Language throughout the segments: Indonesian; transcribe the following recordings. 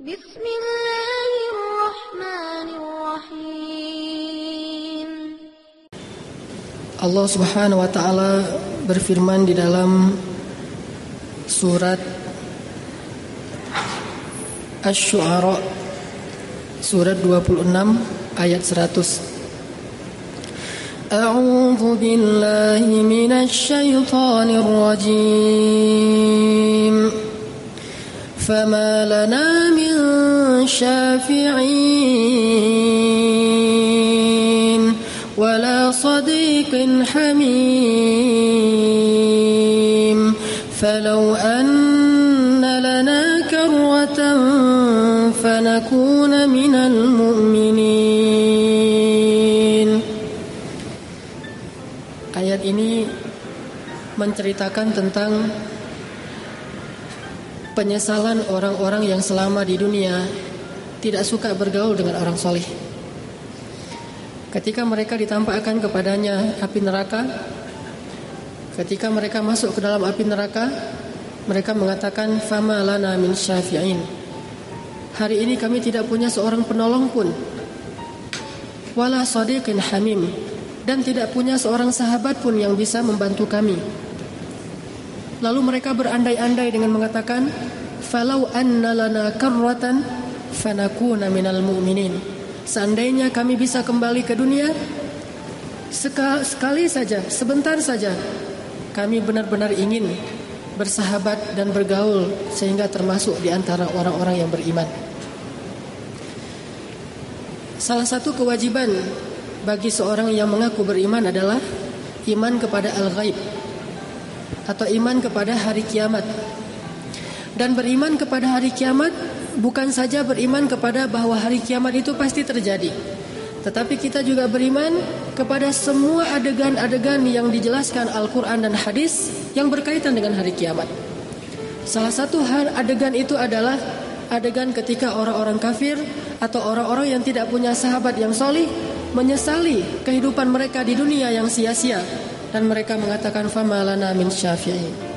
بسم الله الرحمن الرحيم Allah Subhanahu wa taala berfirman di dalam surat Asy-Syu'ara surat 26 ayat 100 A'udzu billahi minasy syaithanir rajim فما لنا من شافعين ولا صديق حميم. فلو أن لنا كرة فنكون من المؤمنين. آيات ini menceritakan tentang penyesalan orang-orang yang selama di dunia tidak suka bergaul dengan orang soleh. Ketika mereka ditampakkan kepadanya api neraka, ketika mereka masuk ke dalam api neraka, mereka mengatakan fama lana min syafi'in. Hari ini kami tidak punya seorang penolong pun. Wala sadiqin hamim dan tidak punya seorang sahabat pun yang bisa membantu kami. Lalu mereka berandai-andai dengan mengatakan falau anna lana karratan fanakuna minal mu'minin. Seandainya kami bisa kembali ke dunia sekali saja, sebentar saja, kami benar-benar ingin bersahabat dan bergaul sehingga termasuk di antara orang-orang yang beriman. Salah satu kewajiban bagi seorang yang mengaku beriman adalah iman kepada al-ghaib atau iman kepada hari kiamat. Dan beriman kepada hari kiamat bukan saja beriman kepada bahwa hari kiamat itu pasti terjadi, tetapi kita juga beriman kepada semua adegan-adegan yang dijelaskan Al-Quran dan hadis yang berkaitan dengan hari kiamat. Salah satu adegan itu adalah adegan ketika orang-orang kafir atau orang-orang yang tidak punya sahabat yang solih menyesali kehidupan mereka di dunia yang sia-sia dan mereka mengatakan famalana min syafi'i.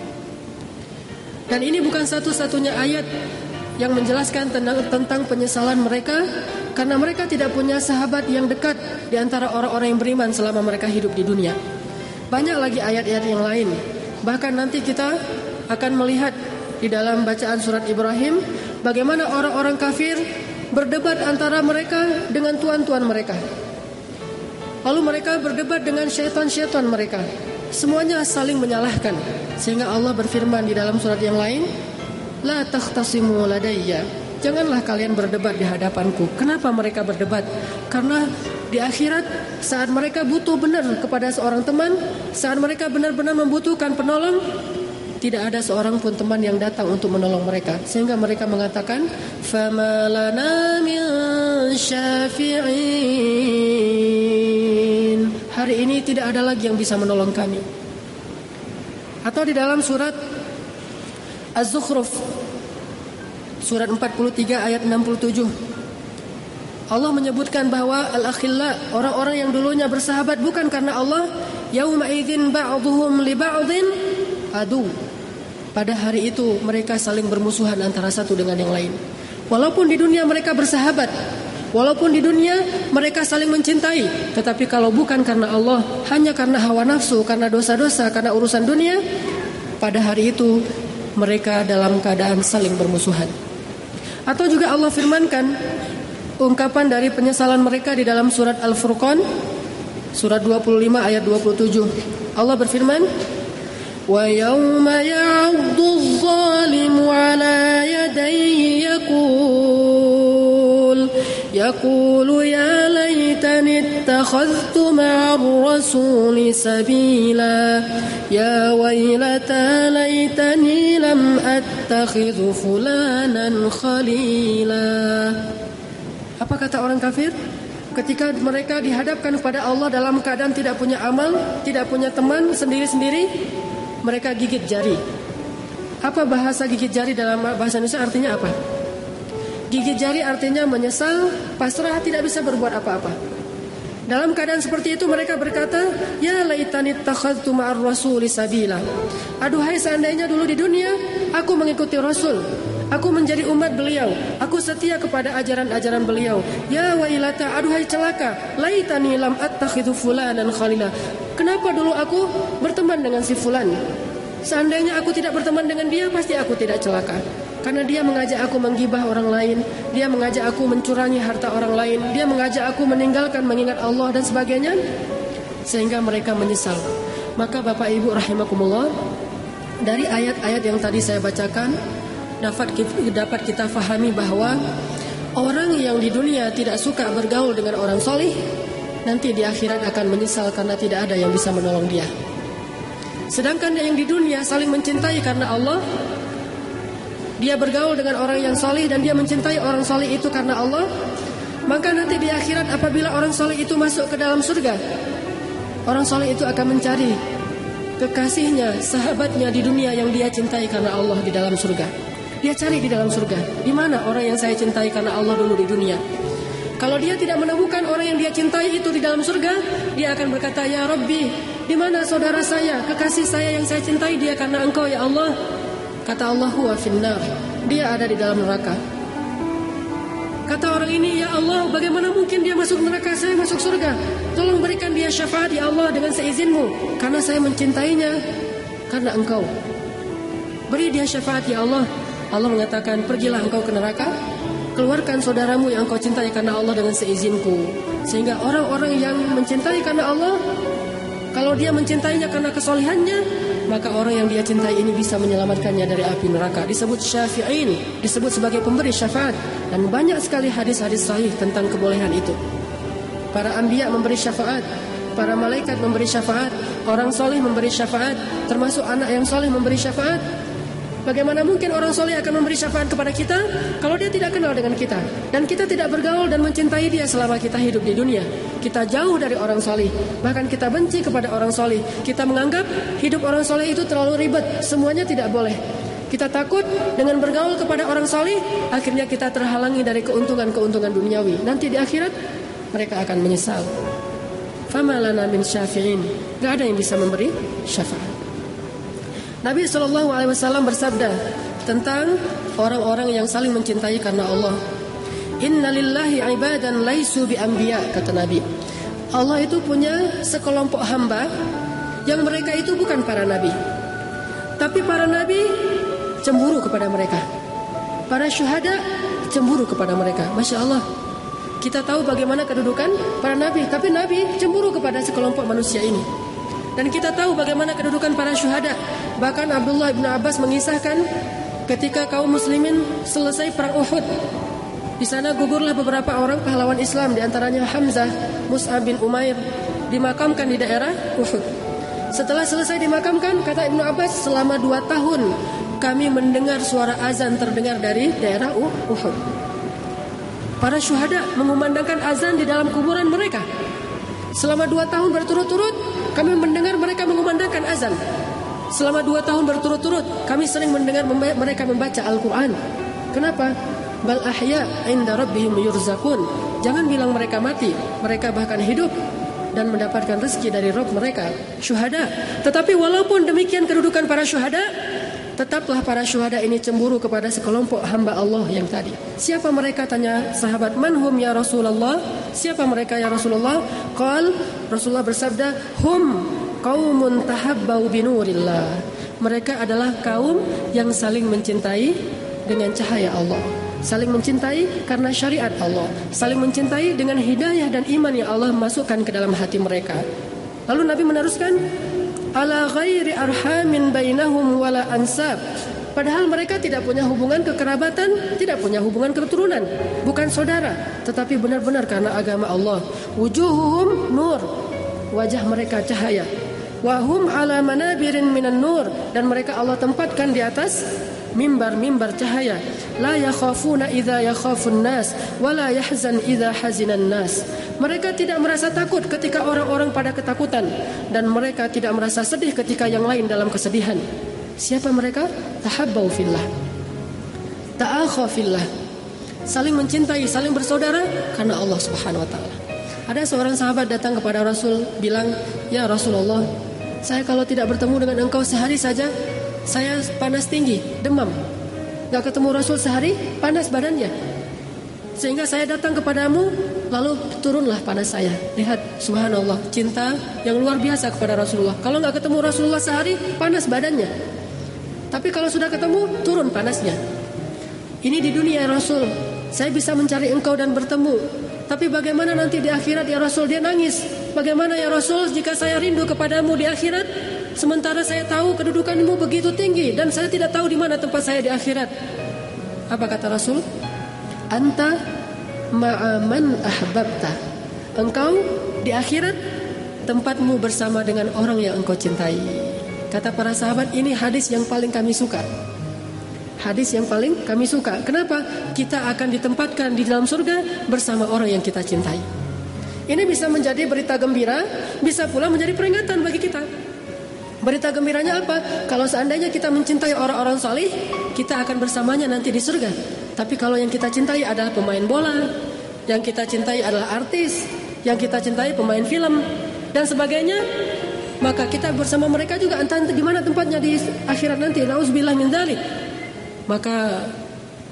Dan ini bukan satu-satunya ayat yang menjelaskan tentang, tentang penyesalan mereka karena mereka tidak punya sahabat yang dekat di antara orang-orang yang beriman selama mereka hidup di dunia. Banyak lagi ayat-ayat yang lain. Bahkan nanti kita akan melihat di dalam bacaan surat Ibrahim bagaimana orang-orang kafir berdebat antara mereka dengan tuan-tuan mereka. Lalu mereka berdebat dengan syaitan-syaitan mereka. Semuanya saling menyalahkan. Sehingga Allah berfirman di dalam surat yang lain, La takhtasimu ladayya. Janganlah kalian berdebat di hadapanku. Kenapa mereka berdebat? Karena di akhirat saat mereka butuh benar kepada seorang teman, saat mereka benar-benar membutuhkan penolong, tidak ada seorang pun teman yang datang untuk menolong mereka. Sehingga mereka mengatakan, "Famalana min syafi'in." Hari ini tidak ada lagi yang bisa menolong kami. Atau di dalam surat Az-Zukhruf surat 43 ayat 67 Allah menyebutkan bahwa al-akhilla orang-orang yang dulunya bersahabat bukan karena Allah yauma idzin ba'dhum li ba'dhin adu. Pada hari itu mereka saling bermusuhan antara satu dengan yang lain. Walaupun di dunia mereka bersahabat walaupun di dunia mereka saling mencintai tetapi kalau bukan karena Allah hanya karena hawa nafsu karena dosa-dosa karena urusan dunia pada hari itu mereka dalam keadaan saling bermusuhan atau juga Allah firmankan ungkapan dari penyesalan mereka di dalam surat Al-Furqan surat 25 ayat 27. Allah berfirman, "Wa yauma ya'uddu adh-dhalimu 'ala yadayhi yaqulu ya laitani ittakhadhtu ma'a ar-rasuli sabila ya waylata laitani lam attakhidhu fulanan khalila." Apa kata orang kafir? Ketika mereka dihadapkan kepada Allah dalam keadaan tidak punya amal, tidak punya teman sendiri-sendiri, mereka gigit jari. Apa bahasa gigit jari dalam bahasa Indonesia artinya apa? Gigit jari artinya menyesal, pasrah, tidak bisa berbuat apa-apa. Dalam keadaan seperti itu mereka berkata, Ya laitani takhadtu ma'ar rasuli sabila. Aduhai seandainya dulu di dunia aku mengikuti Rasul. Aku menjadi umat beliau. Aku setia kepada ajaran-ajaran beliau. Ya wailata, aduhai celaka. Laitani lam attakhidhu fulanan khalila. Kenapa dulu aku berteman dengan si fulan? Seandainya aku tidak berteman dengan dia, pasti aku tidak celaka. Karena dia mengajak aku menggibah orang lain, dia mengajak aku mencurangi harta orang lain, dia mengajak aku meninggalkan mengingat Allah dan sebagainya, sehingga mereka menyesal. Maka Bapak Ibu rahimakumullah, dari ayat-ayat yang tadi saya bacakan, dapat dapat kita fahami bahwa orang yang di dunia tidak suka bergaul dengan orang solih, nanti di akhirat akan menyesal karena tidak ada yang bisa menolong dia. Sedangkan yang di dunia saling mencintai karena Allah, dia bergaul dengan orang yang solih dan dia mencintai orang solih itu karena Allah, maka nanti di akhirat apabila orang solih itu masuk ke dalam surga, orang solih itu akan mencari kekasihnya, sahabatnya di dunia yang dia cintai karena Allah di dalam surga. Dia cari di dalam surga, di mana orang yang saya cintai karena Allah dulu di dunia. Kalau dia tidak menemukan orang yang dia cintai itu di dalam surga, dia akan berkata, Ya Rabbi, di mana saudara saya, kekasih saya yang saya cintai dia karena engkau ya Allah. Kata Allah huwa finnar. Dia ada di dalam neraka. Kata orang ini, ya Allah, bagaimana mungkin dia masuk neraka, saya masuk surga. Tolong berikan dia syafaat ya Allah dengan seizinmu. Karena saya mencintainya. Karena engkau. Beri dia syafaat ya Allah. Allah mengatakan, pergilah engkau ke neraka. Keluarkan saudaramu yang engkau cintai karena Allah dengan seizinku. Sehingga orang-orang yang mencintai karena Allah, kalau dia mencintainya karena kesolihannya, maka orang yang dia cintai ini bisa menyelamatkannya dari api neraka. Disebut syafi'in, disebut sebagai pemberi syafaat. Dan banyak sekali hadis-hadis sahih tentang kebolehan itu. Para anbiya memberi syafaat, para malaikat memberi syafaat, orang soleh memberi syafaat, termasuk anak yang soleh memberi syafaat. Bagaimana mungkin orang soleh akan memberi syafaat kepada kita kalau dia tidak kenal dengan kita dan kita tidak bergaul dan mencintai dia selama kita hidup di dunia. Kita jauh dari orang soleh, bahkan kita benci kepada orang soleh. Kita menganggap hidup orang soleh itu terlalu ribet, semuanya tidak boleh. Kita takut dengan bergaul kepada orang soleh, akhirnya kita terhalangi dari keuntungan-keuntungan duniawi. Nanti di akhirat mereka akan menyesal. Famalana min syafi'in. Gak ada yang bisa memberi syafaat. Nabi Shallallahu Alaihi Wasallam bersabda tentang orang-orang yang saling mencintai karena Allah. Innalillahi ibadan laisu bi anbiya kata Nabi. Allah itu punya sekelompok hamba yang mereka itu bukan para nabi. Tapi para nabi cemburu kepada mereka. Para syuhada cemburu kepada mereka. Masya Allah. Kita tahu bagaimana kedudukan para nabi, tapi nabi cemburu kepada sekelompok manusia ini. Dan kita tahu bagaimana kedudukan para syuhada. Bahkan Abdullah bin Abbas mengisahkan ketika kaum muslimin selesai perang Uhud. Di sana gugurlah beberapa orang pahlawan Islam di antaranya Hamzah, Mus'ab bin Umair dimakamkan di daerah Uhud. Setelah selesai dimakamkan, kata Ibnu Abbas, selama dua tahun kami mendengar suara azan terdengar dari daerah Uhud. Para syuhada mengumandangkan azan di dalam kuburan mereka. Selama dua tahun berturut-turut, kami mendengar mereka mengumandangkan azan. Selama dua tahun berturut-turut kami sering mendengar mereka membaca Al-Quran. Kenapa? Bal ahya inda rabbihim yurzakun. Jangan bilang mereka mati, mereka bahkan hidup dan mendapatkan rezeki dari Rob mereka, syuhada. Tetapi walaupun demikian kedudukan para syuhada, tetaplah para syuhada ini cemburu kepada sekelompok hamba Allah yang tadi. Siapa mereka tanya sahabat manhum ya Rasulullah? Siapa mereka ya Rasulullah? Qal Rasulullah bersabda, hum qaumun tahabbau binurillah. Mereka adalah kaum yang saling mencintai dengan cahaya Allah. Saling mencintai karena syariat Allah. Saling mencintai dengan hidayah dan iman yang Allah masukkan ke dalam hati mereka. Lalu Nabi meneruskan, ala ghairi arhamin bainahum wala ansab. Padahal mereka tidak punya hubungan kekerabatan, tidak punya hubungan keturunan, bukan saudara, tetapi benar-benar karena agama Allah. Wujuhuhum nur, wajah mereka cahaya. Wahum ala manabirin minan nur dan mereka Allah tempatkan di atas mimbar-mimbar cahaya. La yakhafuna idza yakhafun nas wa la yahzan idza hazinan nas. Mereka tidak merasa takut ketika orang-orang pada ketakutan dan mereka tidak merasa sedih ketika yang lain dalam kesedihan. Siapa mereka? Tahabbau fillah. Ta'akha fillah. Saling mencintai, saling bersaudara karena Allah Subhanahu wa taala. Ada seorang sahabat datang kepada Rasul bilang, "Ya Rasulullah, saya kalau tidak bertemu dengan engkau sehari saja, saya panas tinggi, demam. nggak ketemu Rasul sehari, panas badannya. Sehingga saya datang kepadamu, lalu turunlah panas saya. Lihat, subhanallah, cinta yang luar biasa kepada Rasulullah. Kalau nggak ketemu Rasulullah sehari, panas badannya. Tapi kalau sudah ketemu, turun panasnya. Ini di dunia ya Rasul. Saya bisa mencari engkau dan bertemu. Tapi bagaimana nanti di akhirat ya Rasul? Dia nangis. Bagaimana ya Rasul jika saya rindu kepadamu di akhirat? Sementara saya tahu kedudukanmu begitu tinggi dan saya tidak tahu di mana tempat saya di akhirat. Apa kata Rasul? Anta ma'aman ahbabta. Engkau di akhirat tempatmu bersama dengan orang yang engkau cintai. Kata para sahabat ini hadis yang paling kami suka. Hadis yang paling kami suka. Kenapa? Kita akan ditempatkan di dalam surga bersama orang yang kita cintai. Ini bisa menjadi berita gembira, bisa pula menjadi peringatan bagi kita. Berita gembiranya apa? Kalau seandainya kita mencintai orang-orang salih, kita akan bersamanya nanti di surga. Tapi kalau yang kita cintai adalah pemain bola, yang kita cintai adalah artis, yang kita cintai pemain film dan sebagainya, maka kita bersama mereka juga entah di mana tempatnya di akhirat nanti. Nauzubillah min dzalik. Maka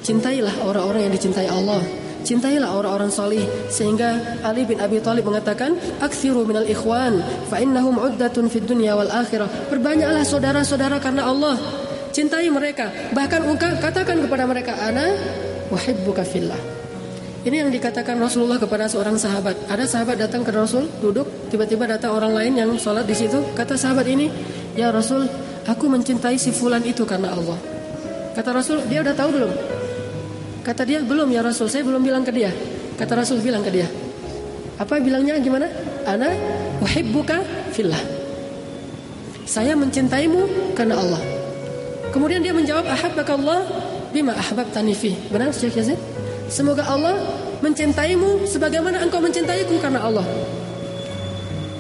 cintailah orang-orang yang dicintai Allah. Cintailah orang-orang salih sehingga Ali bin Abi Thalib mengatakan aksiru minal ikhwan fa innahum uddatun fid dunya wal akhirah. Perbanyaklah saudara-saudara karena Allah. Cintai mereka. Bahkan engkau katakan kepada mereka ana uhibbuka fillah. Ini yang dikatakan Rasulullah kepada seorang sahabat. Ada sahabat datang ke Rasul, duduk, tiba-tiba datang orang lain yang sholat di situ. Kata sahabat ini, ya Rasul, aku mencintai si fulan itu karena Allah. Kata Rasul, dia udah tahu belum? Kata dia, belum ya Rasul, saya belum bilang ke dia. Kata Rasul bilang ke dia. Apa bilangnya gimana? Ana uhibbuka fillah. Saya mencintaimu karena Allah. Kemudian dia menjawab, ahabbakallah bima ahbabtani fi. Benar Syekh Yazid? Semoga Allah mencintaimu sebagaimana engkau mencintaiku karena Allah.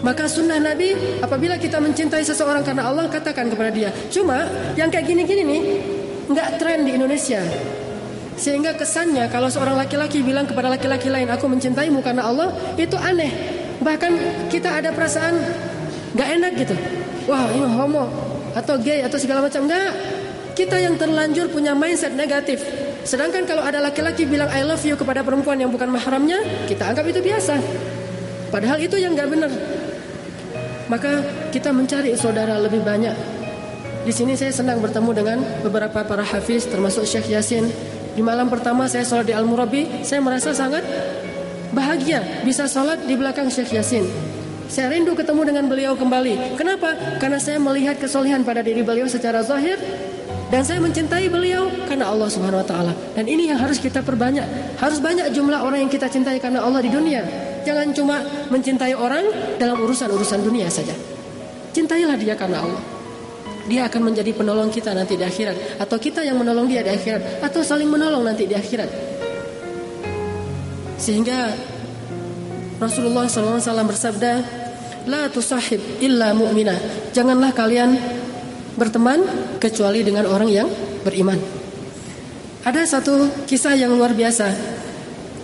Maka sunnah Nabi apabila kita mencintai seseorang karena Allah katakan kepada dia. Cuma yang kayak gini-gini nih nggak tren di Indonesia. Sehingga kesannya kalau seorang laki-laki bilang kepada laki-laki lain aku mencintaimu karena Allah itu aneh. Bahkan kita ada perasaan nggak enak gitu. Wah ini homo atau gay atau segala macam nggak. Kita yang terlanjur punya mindset negatif. Sedangkan kalau ada laki-laki bilang I love you kepada perempuan yang bukan mahramnya, kita anggap itu biasa. Padahal itu yang nggak benar. Maka kita mencari saudara lebih banyak. Di sini saya senang bertemu dengan beberapa para hafiz termasuk Syekh Yasin. Di malam pertama saya sholat di Al-Murabi, saya merasa sangat bahagia bisa sholat di belakang Syekh Yasin. Saya rindu ketemu dengan beliau kembali. Kenapa? Karena saya melihat kesolehan pada diri beliau secara zahir dan saya mencintai beliau karena Allah Subhanahu wa taala. Dan ini yang harus kita perbanyak. Harus banyak jumlah orang yang kita cintai karena Allah di dunia. Jangan cuma mencintai orang dalam urusan-urusan dunia saja. Cintailah dia karena Allah. Dia akan menjadi penolong kita nanti di akhirat atau kita yang menolong dia di akhirat atau saling menolong nanti di akhirat. Sehingga Rasulullah SAW bersabda, "La tusahib illa mu'minah." Janganlah kalian berteman kecuali dengan orang yang beriman. Ada satu kisah yang luar biasa.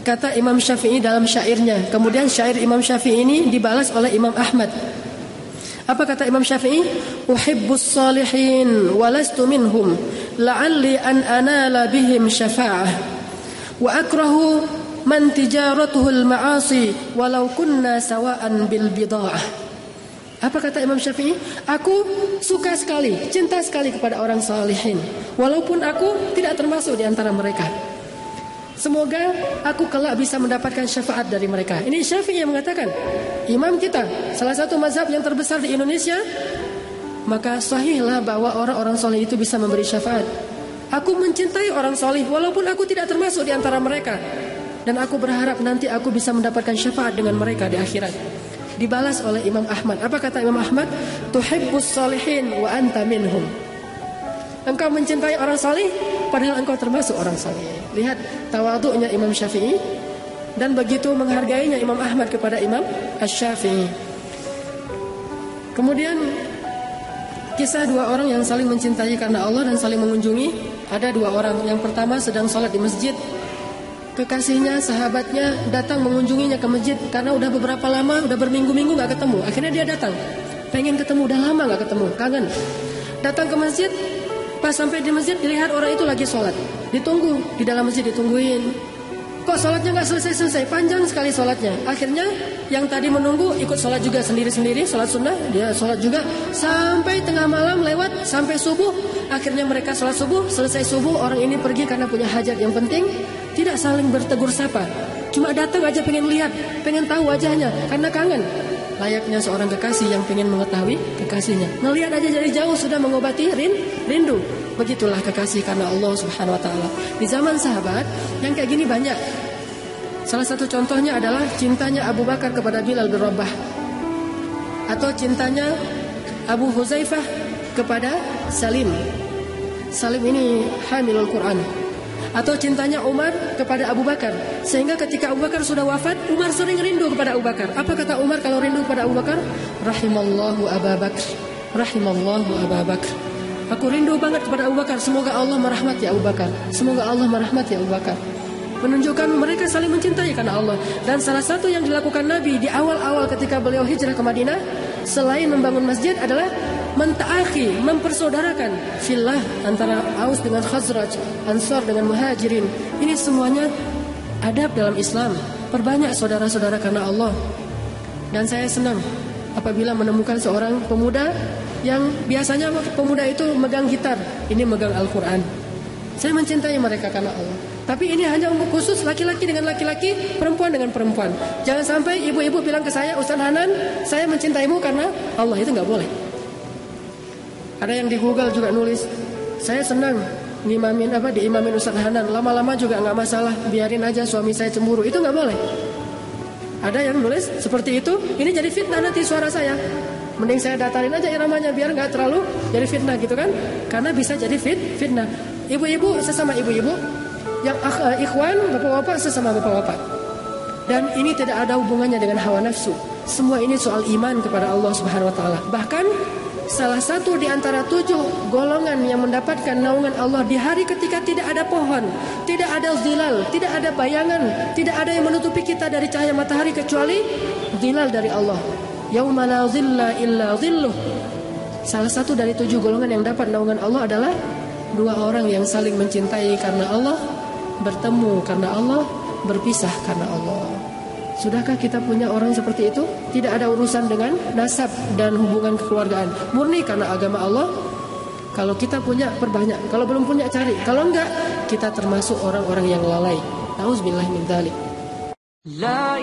Kata Imam Syafi'i dalam syairnya. Kemudian syair Imam Syafi'i ini dibalas oleh Imam Ahmad. Apa kata Imam Syafi'i? Uhibbus salihin walastu minhum la'alli an anala bihim syafa'ah wa akrahu man tijaratuhu al-ma'asi walau kunna sawa'an bil bida'ah. Apa kata Imam Syafi'i? Aku suka sekali, cinta sekali kepada orang salihin. Walaupun aku tidak termasuk di antara mereka. Semoga aku kelak bisa mendapatkan syafaat dari mereka. Ini Syafi'i yang mengatakan. Imam kita, salah satu mazhab yang terbesar di Indonesia. Maka sahihlah bahwa orang-orang soleh itu bisa memberi syafaat. Aku mencintai orang soleh walaupun aku tidak termasuk di antara mereka. Dan aku berharap nanti aku bisa mendapatkan syafaat dengan mereka di akhirat dibalas oleh Imam Ahmad. Apa kata Imam Ahmad? Tuhibbus salihin wa anta minhum. Engkau mencintai orang salih padahal engkau termasuk orang salih. Lihat tawaduknya Imam Syafi'i dan begitu menghargainya Imam Ahmad kepada Imam Asy-Syafi'i. Kemudian kisah dua orang yang saling mencintai karena Allah dan saling mengunjungi. Ada dua orang. Yang pertama sedang sholat di masjid kekasihnya, sahabatnya datang mengunjunginya ke masjid karena udah beberapa lama, udah berminggu-minggu nggak ketemu. Akhirnya dia datang, pengen ketemu, udah lama nggak ketemu, kangen. Datang ke masjid, pas sampai di masjid dilihat orang itu lagi sholat. Ditunggu di dalam masjid ditungguin. Kok sholatnya nggak selesai-selesai? Panjang sekali sholatnya. Akhirnya yang tadi menunggu ikut sholat juga sendiri-sendiri. Sholat sunnah, dia sholat juga. Sampai tengah malam lewat, sampai subuh. Akhirnya mereka sholat subuh. Selesai subuh, orang ini pergi karena punya hajat yang penting. Tidak saling bertegur sapa. Cuma datang aja pengen lihat, pengen tahu wajahnya. Karena kangen. Layaknya seorang kekasih yang pengen mengetahui kekasihnya. Melihat aja dari jauh sudah mengobati rin, rindu. Begitulah kekasih karena Allah Subhanahu wa taala. Di zaman sahabat yang kayak gini banyak. Salah satu contohnya adalah cintanya Abu Bakar kepada Bilal bin Rabah. Atau cintanya Abu Huzaifah kepada Salim. Salim ini hamilul Quran atau cintanya Umar kepada Abu Bakar. Sehingga ketika Abu Bakar sudah wafat Umar sering rindu kepada Abu Bakar. Apa kata Umar kalau rindu kepada Abu Bakar? Rahimallahu Abu Bakar rahimallahu Abu Bakar aku rindu banget kepada Abu Bakar. Semoga Allah merahmati Abu Bakar. Semoga Allah merahmati Abu Bakar. Menunjukkan mereka saling mencintai karena Allah. Dan salah satu yang dilakukan Nabi di awal-awal ketika beliau hijrah ke Madinah selain membangun masjid adalah mentaakhi, mempersaudarakan filah antara Aus dengan Khazraj, Ansar dengan Muhajirin. Ini semuanya adab dalam Islam. Perbanyak saudara-saudara karena Allah. Dan saya senang apabila menemukan seorang pemuda yang biasanya pemuda itu megang gitar, ini megang Al-Qur'an. Saya mencintai mereka karena Allah. Tapi ini hanya untuk khusus laki-laki dengan laki-laki, perempuan dengan perempuan. Jangan sampai ibu-ibu bilang ke saya, Ustaz Hanan, saya mencintaimu karena Allah itu nggak boleh. Ada yang di Google juga nulis, saya senang ngimamin apa di imamin Ustaz Hanan. Lama-lama juga nggak masalah, biarin aja suami saya cemburu. Itu nggak boleh. Ada yang nulis seperti itu, ini jadi fitnah nanti suara saya. Mending saya datarin aja iramanya biar nggak terlalu jadi fitnah gitu kan? Karena bisa jadi fit fitnah. Ibu-ibu sesama ibu-ibu, yang uh, ikhwan bapak-bapak sesama bapak-bapak. Dan ini tidak ada hubungannya dengan hawa nafsu. Semua ini soal iman kepada Allah Subhanahu wa taala. Bahkan Salah satu di antara tujuh golongan yang mendapatkan naungan Allah di hari ketika tidak ada pohon, tidak ada zilal, tidak ada bayangan, tidak ada yang menutupi kita dari cahaya matahari kecuali zilal dari Allah. Yauma la zilla illa zilluh. Salah satu dari tujuh golongan yang dapat naungan Allah adalah dua orang yang saling mencintai karena Allah, bertemu karena Allah, berpisah karena Allah. Sudahkah kita punya orang seperti itu? Tidak ada urusan dengan nasab dan hubungan kekeluargaan. Murni karena agama Allah. Kalau kita punya perbanyak, kalau belum punya cari. Kalau enggak, kita termasuk orang-orang yang lalai. Nauzubillah min dzalik. La